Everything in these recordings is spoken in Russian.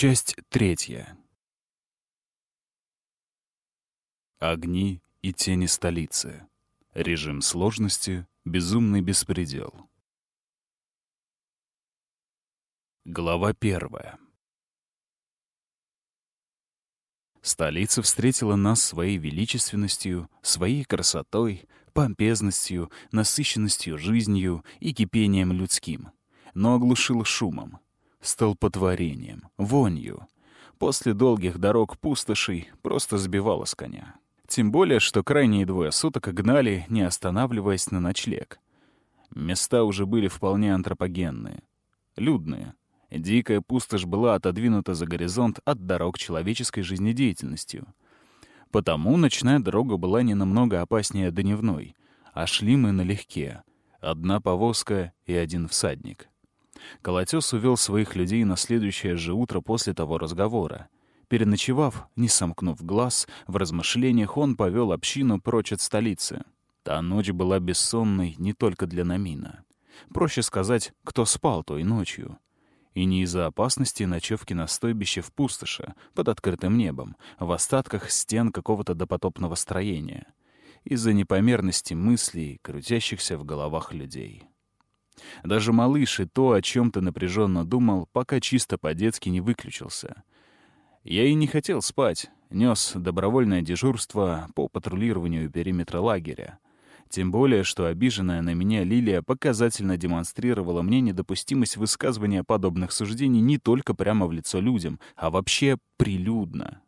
Часть третья. Огни и тени столицы. Режим сложности. Безумный беспредел. Глава первая. Столица встретила нас своей величественностью, своей красотой, помпезностью, насыщенностью жизнью и кипением людским, но оглушила шумом, столпотворением, вонью. После долгих дорог пустошей просто сбивала с коня. Тем более, что крайние двое суток гнали, не останавливаясь на ночлег. Места уже были вполне антропогенные, людные. Дикая пустошь была отодвинута за горизонт от дорог человеческой жизнедеятельностью. Потому ночная дорога была не намного опаснее дневной, а шли мы налегке. Одна повозка и один всадник. Колотес увел своих людей на следующее же утро после того разговора. Переночевав, не сомкнув глаз, в размышлениях он повел общину прочь от столицы. Та ночь была бессонной не только для Намина. Проще сказать, кто спал той ночью. И не из-за опасности ночевки на стойбище в пустоши, под открытым небом, в остатках стен какого-то допотопного строения. Из-за непомерности мыслей, крутящихся в головах людей. Даже малыш и то, о чем ты напряженно думал, пока чисто по-детски не выключился. Я и не хотел спать, нес добровольное дежурство по патрулированию периметра лагеря. Тем более, что обиженная на меня Лилия показательно демонстрировала мне недопустимость высказывания подобных суждений не только прямо в лицо людям, а вообще прилюдно.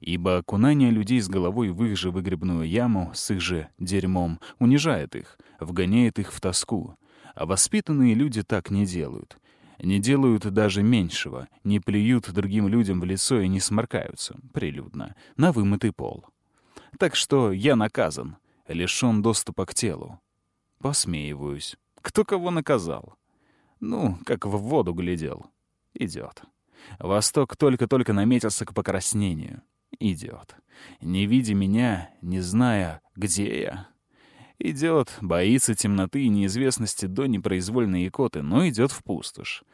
Ибо окунание людей с головой в их же выгребную яму с их же дерьмом унижает их, вгоняет их в тоску. А воспитанные люди так не делают. Не делают даже меньшего, не плюют другим людям в лицо и не сморкаются, прилюдно, на вымытый пол. Так что я наказан, лишён доступа к телу. Посмеиваюсь. Кто кого наказал? Ну, как в воду глядел. Идёт. Восток только-только наметился к покраснению. Идёт. Не видя меня, не зная, где я, Идет, боится темноты и неизвестности до непроизвольной икоты, но идет в пустошь.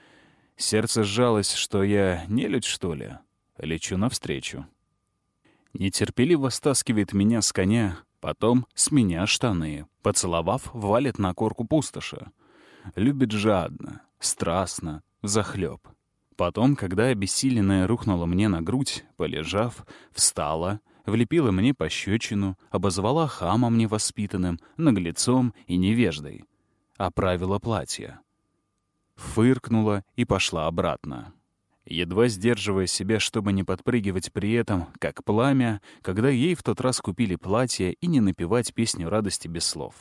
Сердце сжалось, что я не людь, что ли? Лечу навстречу. Нетерпеливо стаскивает меня с коня, потом с меня штаны, поцеловав, валит на корку пустоши. Любит жадно, страстно, захлеб. Потом, когда обессиленная рухнула мне на грудь, полежав, встала — влепила мне пощечину, обозвала хамом невоспитанным, наглецом и невеждой. Оправила платье. Фыркнула и пошла обратно. Едва сдерживая себя, чтобы не подпрыгивать при этом, как пламя, когда ей в тот раз купили платье и не напевать песню радости без слов.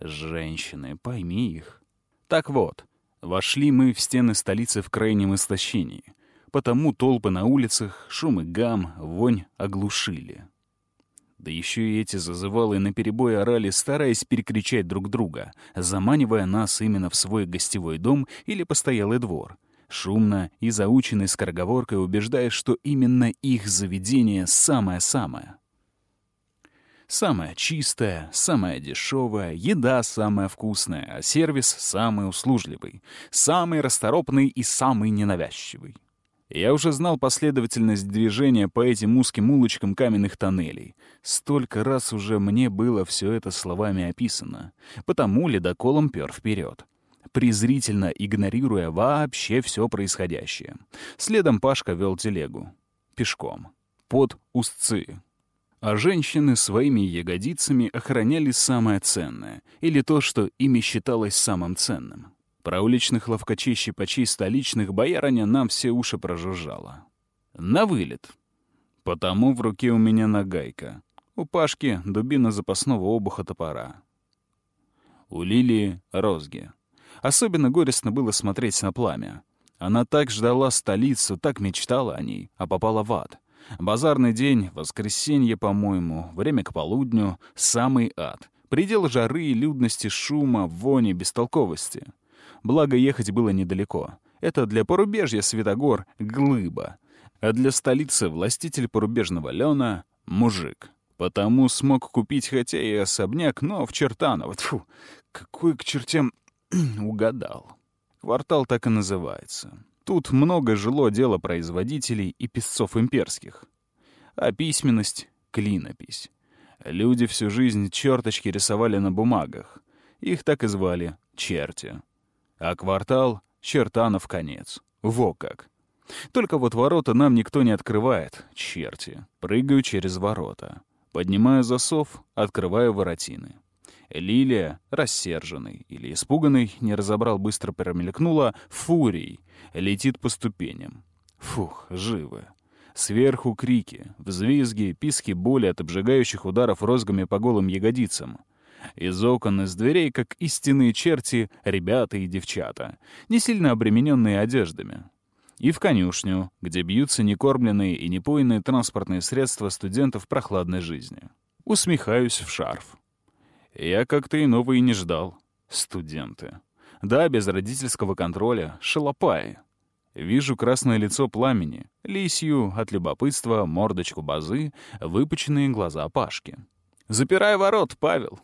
Женщины, пойми их. Так вот, вошли мы в стены столицы в крайнем истощении — потому толпы на улицах, шум и гам, вонь оглушили. Да еще и эти зазывалы наперебой орали, стараясь перекричать друг друга, заманивая нас именно в свой гостевой дом или постоялый двор. Шумно и заученной скороговоркой убеждая, что именно их заведение самое-самое. Самое чистое, самое дешевое, еда самая вкусная, а сервис самый услужливый, самый расторопный и самый ненавязчивый. Я уже знал последовательность движения по этим узким улочкам каменных тоннелей. Столько раз уже мне было все это словами описано. Потому ледоколом пер вперед презрительно игнорируя вообще все происходящее. Следом Пашка вел телегу. Пешком. Под устцы. А женщины своими ягодицами охраняли самое ценное, или то, что ими считалось самым ценным. Про уличных ловкачей-щипачей столичных боярыня нам все уши прожужжала. На вылет. Потому в руке у меня нагайка. У Пашки дубина запасного обуха топора. У Лилии — розги. Особенно горестно было смотреть на пламя. Она так ждала столицу, так мечтала о ней, а попала в ад. Базарный день, воскресенье, по-моему, время к полудню — самый ад. Предел жары, людности, шума, вони, бестолковости — благо ехать было недалеко. Это для порубежья Светогор — глыба, а для столицы властитель порубежного Лена — мужик. Потому смог купить хотя и особняк, но в Чертаново. Тьфу, какой к чертям угадал. Квартал так и называется. Тут много жило дело производителей и писцов имперских. А письменность — клинопись. Люди всю жизнь черточки рисовали на бумагах. Их так и звали — черти. А квартал — чертанов конец. Во как. Только вот ворота нам никто не открывает, черти. Прыгаю через ворота. Поднимаю засов, открываю воротины. Лилия, рассерженный или испуганный, не разобрал, быстро промелькнула, фурией, летит по ступеням. Фух, живы. Сверху крики, взвизги, писки боли от обжигающих ударов розгами по голым ягодицам. Из окон, из дверей, как истинные черти, ребята и девчата, не сильно обремененные одеждами. И в конюшню, где бьются некормленные и непоенные транспортные средства студентов прохладной жизни. Усмехаюсь в шарф. Я как-то иного и не ждал. Студенты. Да, без родительского контроля. Шалопаи. Вижу красное лицо пламени, лисью от любопытства, мордочку базы, выпученные глаза Пашки. «Запирай ворот, Павел!»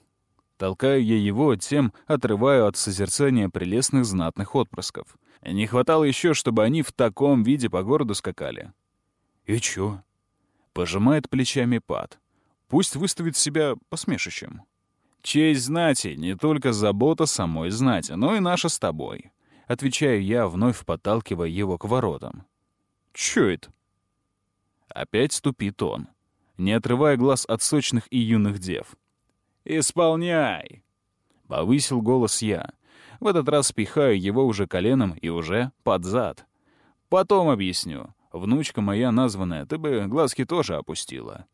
Толкаю я его, тем отрываю от созерцания прелестных знатных отпрысков. Не хватало еще, чтобы они в таком виде по городу скакали. «И чё?» Пожимает плечами Пат. Пусть выставит себя посмешищем. Честь знати — не только забота самой знати, но и наша с тобой. Отвечаю я, вновь подталкивая его к воротам. Чё это? Опять ступит он, не отрывая глаз от сочных и юных дев. «Исполняй!» — повысил голос я. В этот раз пихаю его уже коленом и уже под зад. «Потом объясню. Внучка моя названная, ты бы глазки тоже опустила».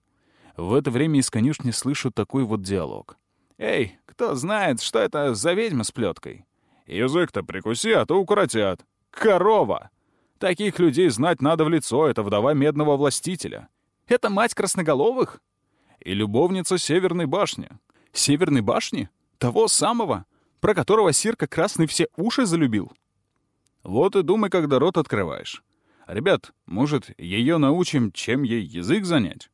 В это время из конюшни слышу такой вот диалог. «Эй, кто знает, что это за ведьма с плеткой?» «Язык-то прикуси, а то укоротят». «Корова!» «Таких людей знать надо в лицо, это вдова медного властителя». «Это мать красноголовых?» «И любовница Северной башни». «Северной башни? Того самого, про которого Сирка Красный все уши залюбил?» «Вот и думай, когда рот открываешь. Ребят, может, ее научим, чем ей язык занять?»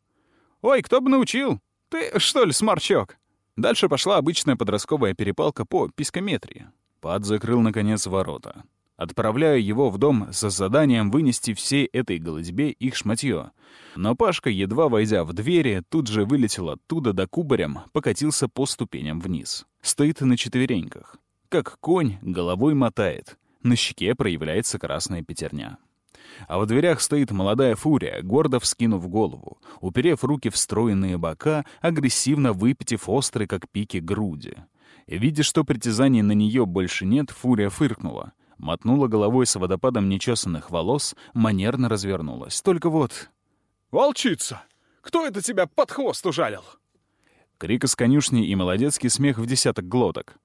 «Ой, кто бы научил? Ты, что ли, сморчок?» Дальше пошла обычная подростковая перепалка по пискометрии. Пад закрыл, наконец, ворота. Отправляю его в дом с заданием вынести всей этой голодьбе их шматье. Но Пашка, едва войдя в двери, тут же вылетел оттуда до кубарем, покатился по ступеням вниз. Стоит на четвереньках. Как конь головой мотает. На щеке проявляется красная пятерня. А в дверях стоит молодая фурия, гордо вскинув голову, уперев руки в стройные бока, агрессивно выпитив острые, как пики, груди. Видя, что притязаний на нее больше нет, фурия фыркнула. Мотнула головой с водопадом нечесанных волос, манерно развернулась. Только вот... «Волчица! Кто это тебя под хвост ужалил?» Крик из конюшни и молодецкий смех в десяток глоток.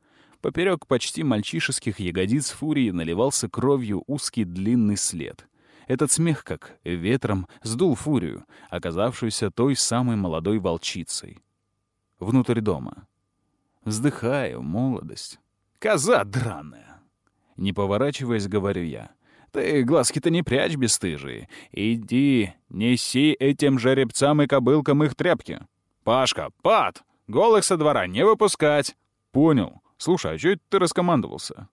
Поперек почти мальчишеских ягодиц фурии наливался кровью узкий длинный след. Этот смех, как ветром, сдул фурию, оказавшуюся той самой молодой волчицей. Внутрь дома. Вздыхаю, молодость. Коза драная! Не поворачиваясь, говорю я. Ты глазки-то не прячь, бесстыжие. Иди, неси этим жеребцам и кобылкам их тряпки. Пашка, пад! Голых со двора не выпускать! Понял. Слушай, а чё это ты раскомандовался?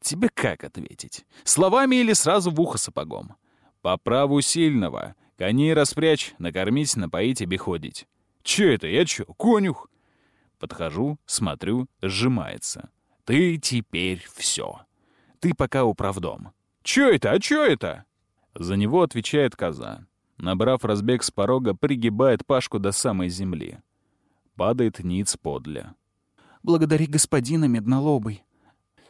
Тебе как ответить? Словами или сразу в ухо сапогом? По праву сильного. Коней распрячь, накормить, напоить, обиходить. Че это? Я чё, конюх? Подхожу, смотрю, сжимается. Ты теперь все. Ты пока управдом. Чё это? А чё это? За него отвечает коза. Набрав разбег с порога, пригибает Пашку до самой земли. Падает ниц подля. «Благодари господина, меднолобый.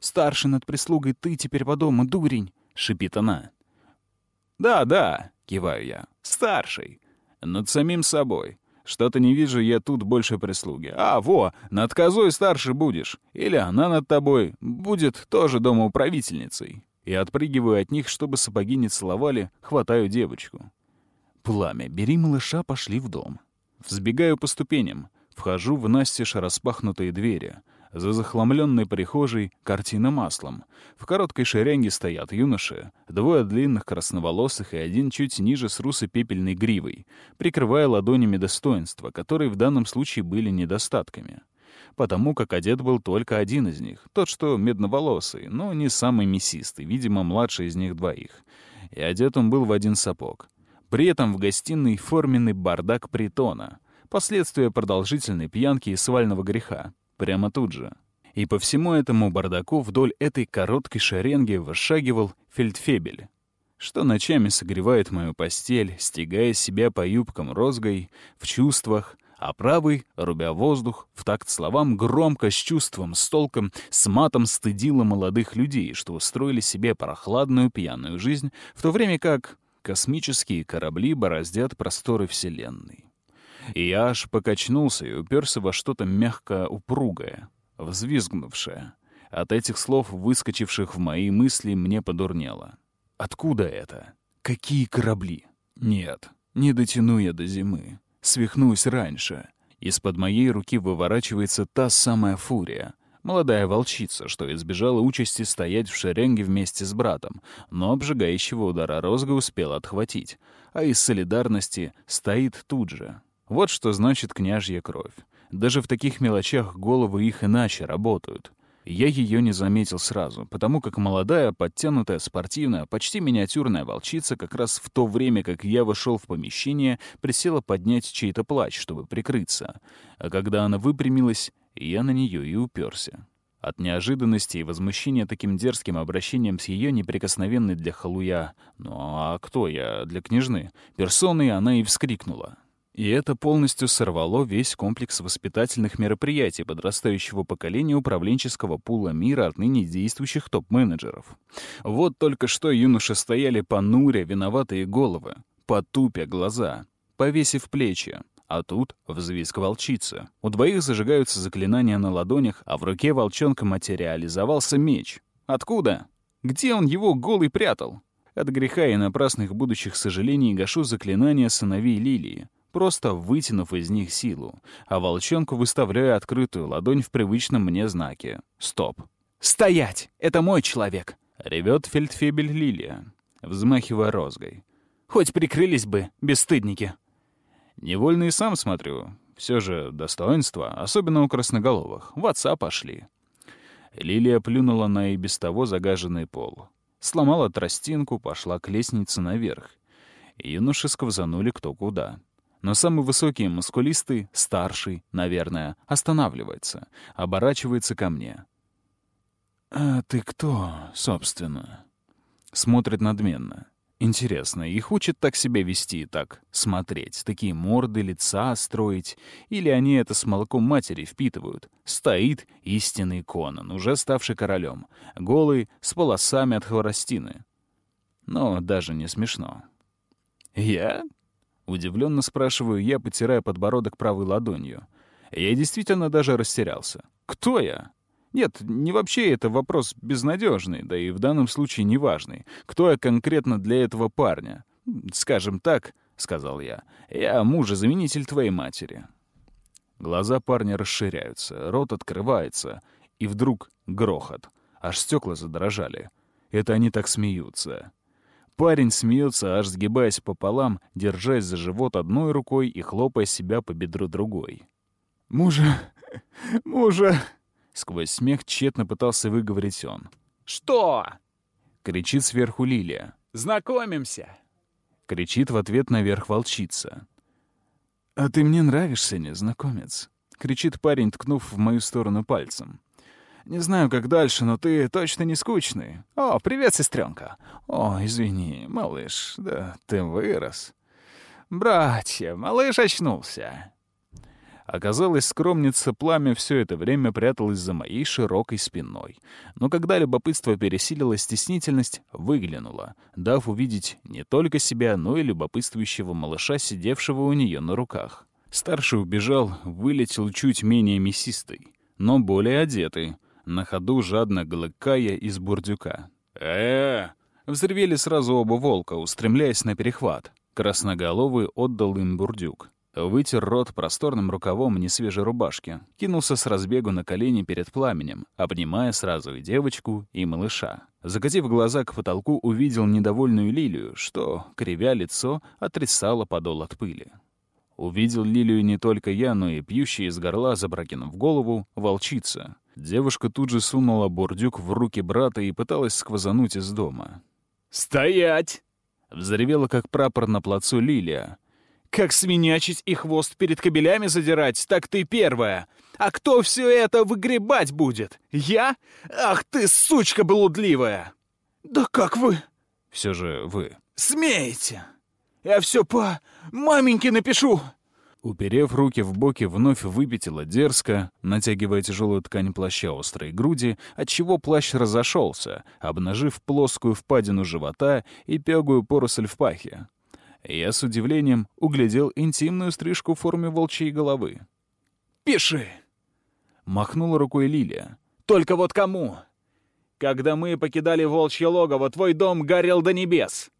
Старший над прислугой ты теперь по дому, дурень!» — шипит она. «Да, да», — киваю я, — «старший. Над самим собой. Что-то не вижу я тут больше прислуги. А, во, над козой старше будешь. Или она над тобой будет тоже домоуправительницей». И отпрыгиваю от них, чтобы сапоги не целовали, хватаю девочку. «Пламя, бери малыша, пошли в дом». Взбегаю по ступеням, вхожу в настежь распахнутые двери — за захламленной прихожей картина маслом. В короткой шеренге стоят юноши, двое длинных красноволосых и один чуть ниже с русой пепельной гривой, прикрывая ладонями достоинства, которые в данном случае были недостатками. потому как одет был только один из них, тот, что медноволосый, но не самый мясистый, видимо, младший из них двоих. И одет он был в один сапог. При этом в гостиной форменный бардак притона, последствия продолжительной пьянки и свального греха, прямо тут же. И по всему этому бардаку вдоль этой короткой шеренги вышагивал фельдфебель, что ночами согревает мою постель, стягая себя по юбкам розгой, в чувствах, а правый, рубя воздух, в такт словам громко, с чувством, с толком, с матом стыдила молодых людей, что устроили себе прохладную пьяную жизнь, в то время как космические корабли бороздят просторы Вселенной. И я аж покачнулся и уперся во что-то мягко упругое, взвизгнувшее. От этих слов, выскочивших в мои мысли, мне подурнело. Откуда это? Какие корабли? Нет, не дотяну я до зимы. Свихнусь раньше. Из-под моей руки выворачивается та самая фурия. Молодая волчица, что избежала участи стоять в шеренге вместе с братом, но обжигающего удара розга успела отхватить, а из солидарности стоит тут же. Вот что значит княжья кровь. Даже в таких мелочах головы их иначе работают. Я ее не заметил сразу, потому как молодая, подтянутая, спортивная, почти миниатюрная волчица как раз в то время, как я вошел в помещение, присела поднять чей-то плач, чтобы прикрыться. А когда она выпрямилась, я на нее и уперся. От неожиданности и возмущения таким дерзким обращением с ее неприкосновенной для халуя «Ну а кто я для княжны?» персоной она и вскрикнула. И это полностью сорвало весь комплекс воспитательных мероприятий подрастающего поколения управленческого пула мира отныне действующих топ-менеджеров. Вот только что юноши стояли понуря виноватые головы, потупя глаза, повесив плечи. А тут взвизг волчицы. У двоих зажигаются заклинания на ладонях, а в руке волчонка материализовался меч. Откуда? Где он его голый прятал? От греха и напрасных будущих сожалений гашу заклинания сыновей Лилии просто вытянув из них силу, а волчонку выставляю открытую ладонь в привычном мне знаке. Стоп. «Стоять! Это мой человек!» — ревет фельдфебель Лилия, взмахивая розгой. «Хоть прикрылись бы, бесстыдники!» Невольно и сам смотрю. Все же достоинство, особенно у красноголовых, в отца пошли. Лилия плюнула на и без того загаженный пол. Сломала тростинку, пошла к лестнице наверх. Юноши сквозанули кто куда. Но самый высокий, мускулистый, старший, наверное, останавливается, оборачивается ко мне. «А ты кто, собственно?» Смотрит надменно. Интересно, их учат так себя вести, так смотреть, такие морды, лица строить? Или они это с молоком матери впитывают? Стоит истинный Конан, уже ставший королем, голый, с волосами от хворостины. Но даже не смешно. «Я? Удивленно спрашиваю я, потирая подбородок правой ладонью. Я действительно даже растерялся. Кто я? Нет, не вообще это вопрос безнадежный, да и в данном случае неважный. Кто я конкретно для этого парня? Скажем так, — сказал я, — я мужа-заменитель твоей матери. Глаза парня расширяются, рот открывается, и вдруг грохот. Аж стекла задрожали. Это они так смеются. Парень смеется, аж сгибаясь пополам, держась за живот одной рукой и хлопая себя по бедру другой. «Мужа! Мужа!» Сквозь смех тщетно пытался выговорить он. «Что?» — кричит сверху Лилия. «Знакомимся!» — кричит в ответ наверх волчица. «А ты мне нравишься, незнакомец!» — кричит парень, ткнув в мою сторону пальцем. Не знаю, как дальше, но ты точно не скучный. О, привет, сестренка. О, извини, малыш, да ты вырос. Братья, малыш очнулся. Оказалось, скромница пламя все это время пряталась за моей широкой спиной. Но когда любопытство пересилило стеснительность, выглянула, дав увидеть не только себя, но и любопытствующего малыша, сидевшего у нее на руках. Старший убежал, вылетел чуть менее мясистый, но более одетый, на ходу жадно глыкая из бурдюка. э, Взревели сразу оба волка, устремляясь на перехват. Красноголовый отдал им бурдюк. Вытер рот просторным рукавом несвежей рубашки. Кинулся с разбегу на колени перед пламенем, обнимая сразу и девочку, и малыша. Закатив глаза к потолку, увидел недовольную лилию, что, кривя лицо, отрисала подол от пыли. Увидел Лилию не только я, но и пьющая из горла, запрокинув голову, волчица. Девушка тут же сунула бурдюк в руки брата и пыталась сквозануть из дома. «Стоять!» — взревела, как прапор на плацу Лилия. «Как свинячить и хвост перед кобелями задирать, так ты первая! А кто все это выгребать будет? Я? Ах ты, сучка блудливая!» «Да как вы?» «Все же вы». «Смеете! Я все по маменьке напишу!» Уперев руки в боки, вновь выпятила дерзко, натягивая тяжелую ткань плаща острой груди, отчего плащ разошелся, обнажив плоскую впадину живота и пегую поросль в пахе. Я с удивлением углядел интимную стрижку в форме волчьей головы. «Пиши!» — махнула рукой Лилия. «Только вот кому? Когда мы покидали волчье логово, твой дом горел до небес.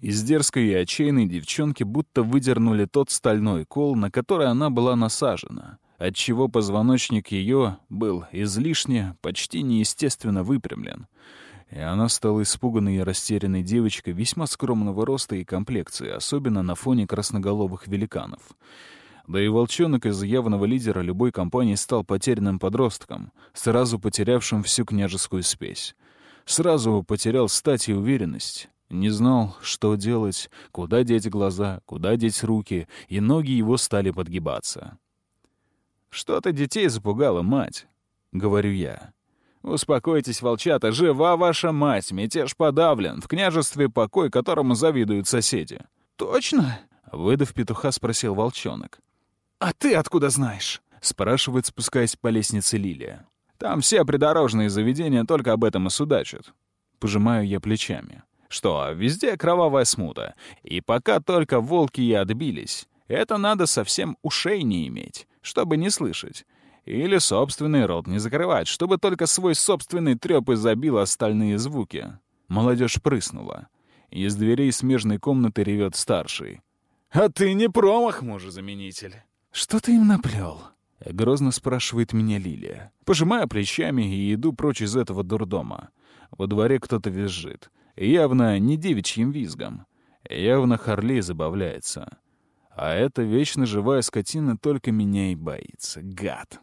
Из дерзкой и отчаянной девчонки будто выдернули тот стальной кол, на который она была насажена, отчего позвоночник ее был излишне, почти неестественно выпрямлен. И она стала испуганной и растерянной девочкой весьма скромного роста и комплекции, особенно на фоне красноголовых великанов. Да и волчонок из явного лидера любой компании стал потерянным подростком, сразу потерявшим всю княжескую спесь. Сразу потерял стать и уверенность. Не знал, что делать, куда деть глаза, куда деть руки, и ноги его стали подгибаться. «Что-то детей запугало, мать», — говорю я. «Успокойтесь, волчата, жива ваша мать, мятеж подавлен, в княжестве покой, которому завидуют соседи». «Точно?» — выдав петуха, спросил волчонок. «А ты откуда знаешь?» — спрашивает, спускаясь по лестнице Лилия. «Там все придорожные заведения только об этом и судачат». Пожимаю я плечами. Что, везде кровавая смута. И пока только волки и отбились, это надо совсем ушей не иметь, чтобы не слышать. Или собственный рот не закрывать, чтобы только свой собственный трёп изобил остальные звуки. Молодежь прыснула. Из дверей смежной комнаты ревет старший. «А ты не промах, мужезаменитель!» «Что ты им наплел?» — грозно спрашивает меня Лилия. Пожимаю плечами и иду прочь из этого дурдома. Во дворе кто-то визжит. Явно не девичьим визгом. Явно Харли забавляется. А эта вечно живая скотина только меня и боится. Гад.